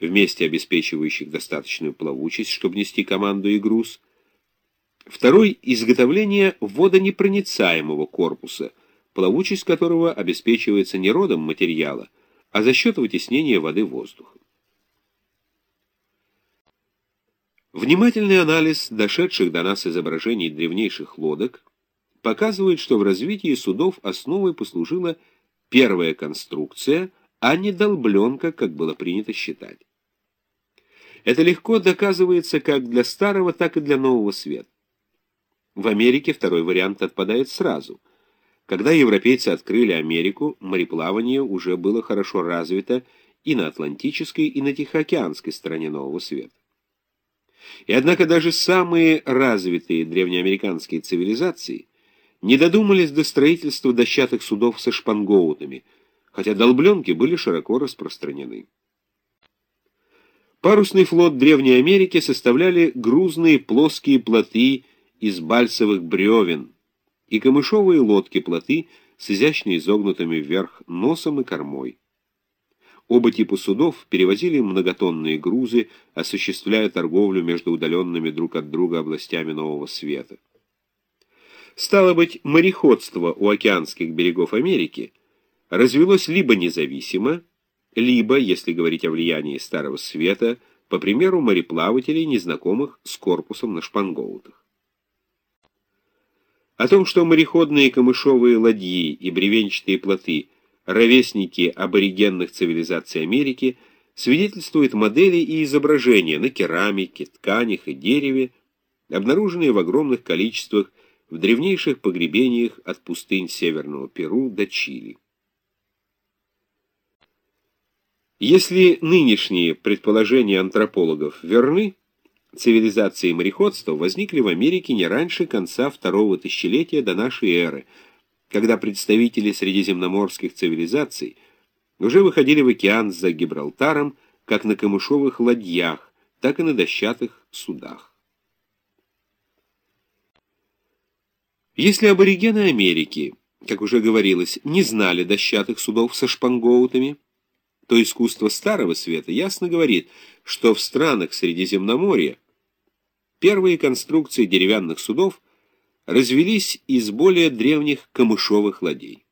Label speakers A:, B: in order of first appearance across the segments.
A: вместе обеспечивающих достаточную плавучесть, чтобы нести команду и груз. Второй — изготовление водонепроницаемого корпуса, плавучесть которого обеспечивается не родом материала, а за счет вытеснения воды воздухом. Внимательный анализ дошедших до нас изображений древнейших лодок показывает, что в развитии судов основой послужила первая конструкция, а не долбленка, как было принято считать. Это легко доказывается как для Старого, так и для Нового Света. В Америке второй вариант отпадает сразу. Когда европейцы открыли Америку, мореплавание уже было хорошо развито и на Атлантической, и на Тихоокеанской стороне Нового Света. И однако даже самые развитые древнеамериканские цивилизации не додумались до строительства дощатых судов со шпангоутами, хотя долбленки были широко распространены. Парусный флот Древней Америки составляли грузные плоские плоты из бальсовых бревен и камышовые лодки-плоты с изящно изогнутыми вверх носом и кормой. Оба типа судов перевозили многотонные грузы, осуществляя торговлю между удаленными друг от друга областями Нового Света. Стало быть, мореходство у океанских берегов Америки развелось либо независимо, либо, если говорить о влиянии Старого Света, по примеру мореплавателей, незнакомых с корпусом на шпангоутах. О том, что мореходные камышовые ладьи и бревенчатые плоты – ровесники аборигенных цивилизаций Америки, свидетельствуют модели и изображения на керамике, тканях и дереве, обнаруженные в огромных количествах в древнейших погребениях от пустынь Северного Перу до Чили. Если нынешние предположения антропологов верны, цивилизации мореходства возникли в Америке не раньше конца второго тысячелетия до нашей эры – когда представители средиземноморских цивилизаций уже выходили в океан за Гибралтаром как на камышовых ладьях, так и на дощатых судах. Если аборигены Америки, как уже говорилось, не знали дощатых судов со шпангоутами, то искусство Старого Света ясно говорит, что в странах Средиземноморья первые конструкции деревянных судов – развелись из более древних камышовых ладей.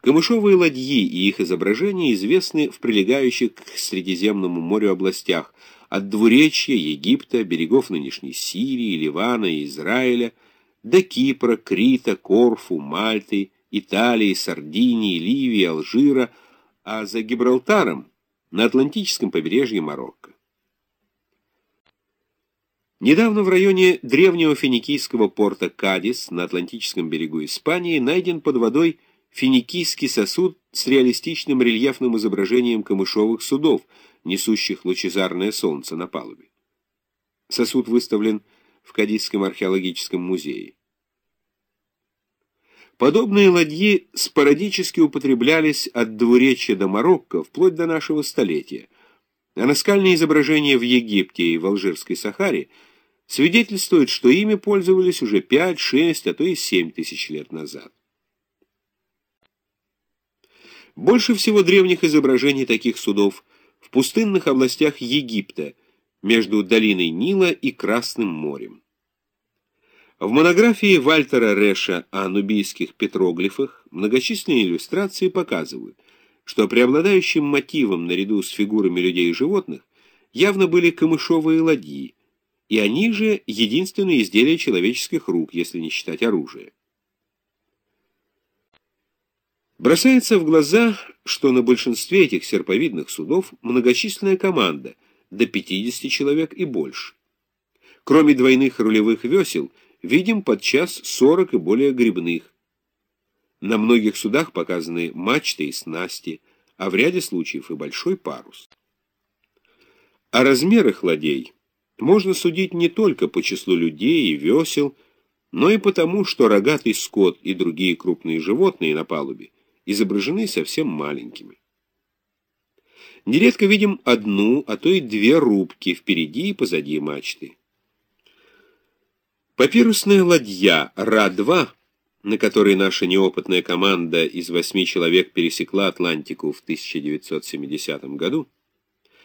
A: Камышовые ладьи и их изображения известны в прилегающих к Средиземному морю областях от двуречья Египта, берегов нынешней Сирии, Ливана и Израиля до Кипра, Крита, Корфу, Мальты, Италии, Сардинии, Ливии, Алжира, а за Гибралтаром на Атлантическом побережье Марокко. Недавно в районе древнего финикийского порта Кадис на Атлантическом берегу Испании найден под водой финикийский сосуд с реалистичным рельефным изображением камышовых судов, несущих лучезарное солнце на палубе. Сосуд выставлен в Кадисском археологическом музее. Подобные ладьи спорадически употреблялись от двуречья до Марокко вплоть до нашего столетия, а наскальные изображения в Египте и в Алжирской Сахаре – свидетельствует, что ими пользовались уже 5, 6, а то и 7 тысяч лет назад. Больше всего древних изображений таких судов в пустынных областях Египта, между долиной Нила и Красным морем. В монографии Вальтера Реша о нубийских петроглифах многочисленные иллюстрации показывают, что преобладающим мотивом наряду с фигурами людей и животных явно были камышовые ладьи, и они же единственные изделия человеческих рук, если не считать оружие. Бросается в глаза, что на большинстве этих серповидных судов многочисленная команда, до 50 человек и больше. Кроме двойных рулевых весел, видим подчас 40 и более грибных. На многих судах показаны мачты и снасти, а в ряде случаев и большой парус. О размерах ладей – можно судить не только по числу людей и весел, но и потому, что рогатый скот и другие крупные животные на палубе изображены совсем маленькими. Нередко видим одну, а то и две рубки впереди и позади мачты. Папирусная ладья Ра-2 на которой наша неопытная команда из восьми человек пересекла Атлантику в 1970 году,